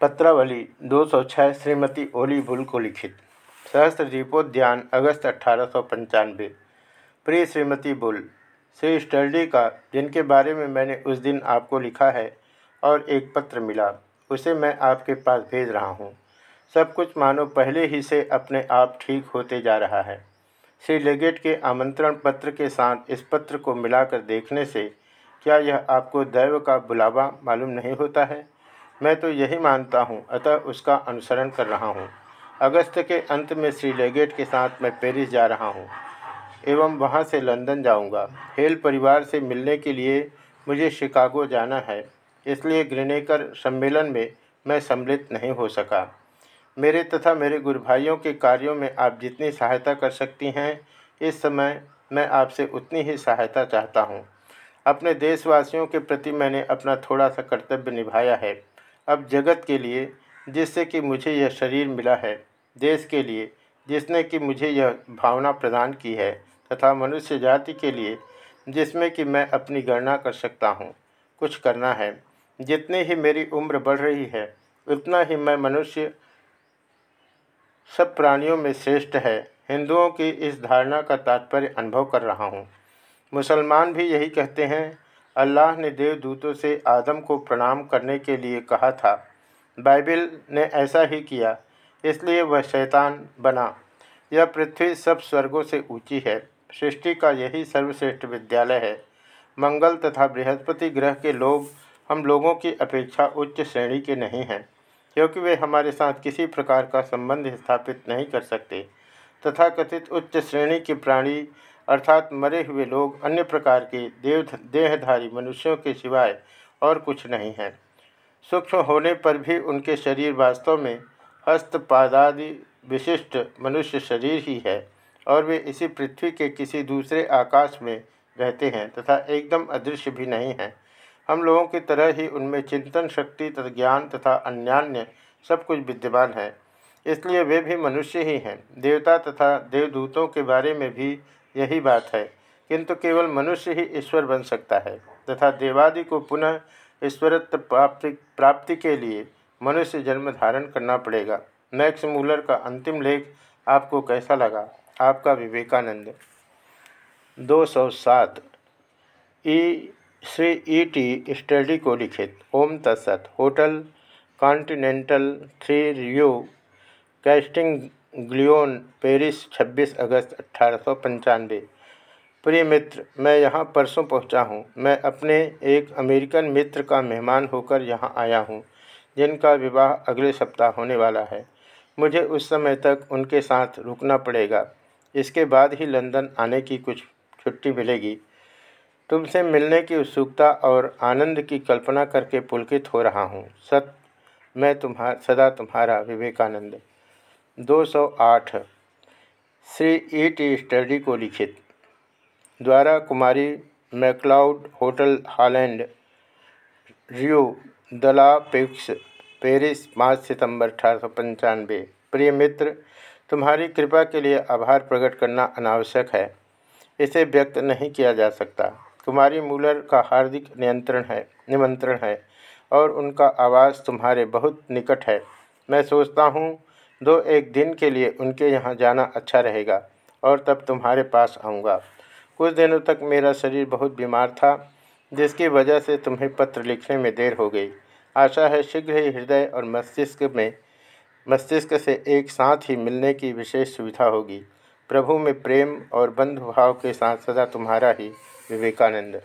पत्रावली 206 श्रीमती ओली bull को लिखित। सहस्त्र दीपोद्यान अगस्त अठारह प्रिय श्रीमती बुल, श्री स्टर्डी का, जिनके बारे में मैंने उस दिन आपको लिखा है और एक पत्र मिला, उसे मैं आपके पास भेज रहा हूँ। सब कुछ मानो पहले ही से अपने आप ठीक होते जा रहा है। श्री लेगेट के आमंत्रण पत्र के साथ इस पत्र को मिलाकर देखने से क्या यह आपको दैव का बुलावा मालूम नहीं होता है? मैं तो यही मानता हूँ, अतः उसका अनुसरण कर रहा हूँ। अगस्त के अंत में श्री लेगेट के साथ मैं पेरिस जा रहा हूँ एवं वहाँ से लंदन जाऊँगा। हेल परिवार से मिलने के लिए मुझे शिकागो जाना है, इसलिए ग्रेनेकर सम्मेलन में मैं सम्मिलित नहीं हो सका। मेरे तथा मेरे गुरु भाइयों के कार्यों में आप जितनी सहायता कर सकती हैं, इस समय मैं आपसे उतनी ही सहायता चाहता हूँ। अपने देशवासियों के प्रति मैंने अपना थोड़ा सा कर्तव्य निभाया है। अब जगत के लिए, जिससे कि मुझे यह शरीर मिला है, देश के लिए, जिसने कि मुझे यह भावना प्रदान की है, तथा मनुष्य जाति के लिए, जिसमें कि मैं अपनी गणना कर सकता हूँ, कुछ करना है। जितनी ही मेरी उम्र बढ़ रही है, उतना ही मैं मनुष्य, सब प्राणियों में श्रेष्ठ है। हिंदुओं की इस धारणा का तात्पर्य अनुभव कर रहा हूँ। मुसलमान भी यही कहते हैं अल्लाह ने देवदूतों से आदम को प्रणाम करने के लिए कहा था। बाइबिल ने ऐसा ही किया, इसलिए वह शैतान बना। यह पृथ्वी सब स्वर्गों से ऊँची है। सृष्टि का यही सर्वश्रेष्ठ विद्यालय है। मंगल तथा बृहस्पति ग्रह के लोग हम लोगों की अपेक्षा उच्च श्रेणी के नहीं हैं, क्योंकि वे हमारे साथ किसी प्रकार का संबंध स्थापित नहीं कर सकते तथा कथित उच्च श्रेणी के प्राणी अर्थात मरे हुए लोग अन्य प्रकार के देव देहधारी मनुष्यों के सिवाय और कुछ नहीं हैं। सूक्ष्म होने पर भी उनके शरीर वास्तव में हस्तपादादि विशिष्ट मनुष्य शरीर ही है और वे इसी पृथ्वी के किसी दूसरे आकाश में रहते हैं तथा एकदम अदृश्य भी नहीं हैं। हम लोगों की तरह ही उनमें चिंतन शक्ति तथा ज्ञान तथा अन्यान्य सब कुछ विद्यमान है। इसलिए वे भी मनुष्य ही हैं। देवता तथा देवदूतों के बारे में भी यही बात है। किंतु केवल मनुष्य ही ईश्वर बन सकता है तथा देवादि को पुनः ईश्वरत्व प्राप्ति प्राप्ति के लिए मनुष्य जन्म धारण करना पड़ेगा। मैक्स मूलर का अंतिम लेख आपको कैसा लगा? आपका Vivekananda. 207 E Shri E T Sturdy को लिखित। ओम तत्सत। होटल कॉन्टिनेंटल थ्री रियो। कैस्टिंग ग्लियोन, पेरिस 26 अगस्त अट्ठारह प्रिय मित्र, मैं यहाँ परसों पहुँचा हूँ। मैं अपने एक अमेरिकन मित्र का मेहमान होकर यहाँ आया हूँ, जिनका विवाह अगले सप्ताह होने वाला है। मुझे उस समय तक उनके साथ रुकना पड़ेगा। इसके बाद ही लंदन आने की कुछ छुट्टी मिलेगी। तुमसे मिलने की उत्सुकता और आनंद की कल्पना करके पुलकित हो रहा हूँ। सत, मैं तुम्हारा, सदा तुम्हारा Vivekananda. 208 Shri E T Sturdy को लिखित, द्वारा कुमारी मैक्लाउड, होटल हॉलैंड, रियो दलापिक्स पेरिस, पाँच सितंबर अठारह सौ पंचानवे। प्रिय मित्र, तुम्हारी कृपा के लिए आभार प्रकट करना अनावश्यक है। इसे व्यक्त नहीं किया जा सकता। कुमारी मूलर का हार्दिक नियंत्रण है, निमंत्रण है, और उनका आवाज़ तुम्हारे बहुत निकट है। मैं सोचता हूँ दो एक दिन के लिए उनके यहाँ जाना अच्छा रहेगा और तब तुम्हारे पास आऊँगा। कुछ दिनों तक मेरा शरीर बहुत बीमार था, जिसकी वजह से तुम्हें पत्र लिखने में देर हो गई। आशा है शीघ्र ही हृदय और मस्तिष्क में, मस्तिष्क से एक साथ ही मिलने की विशेष सुविधा होगी। प्रभु में प्रेम और बंधुभाव के साथ सदा तुम्हारा ही विवेकानंद।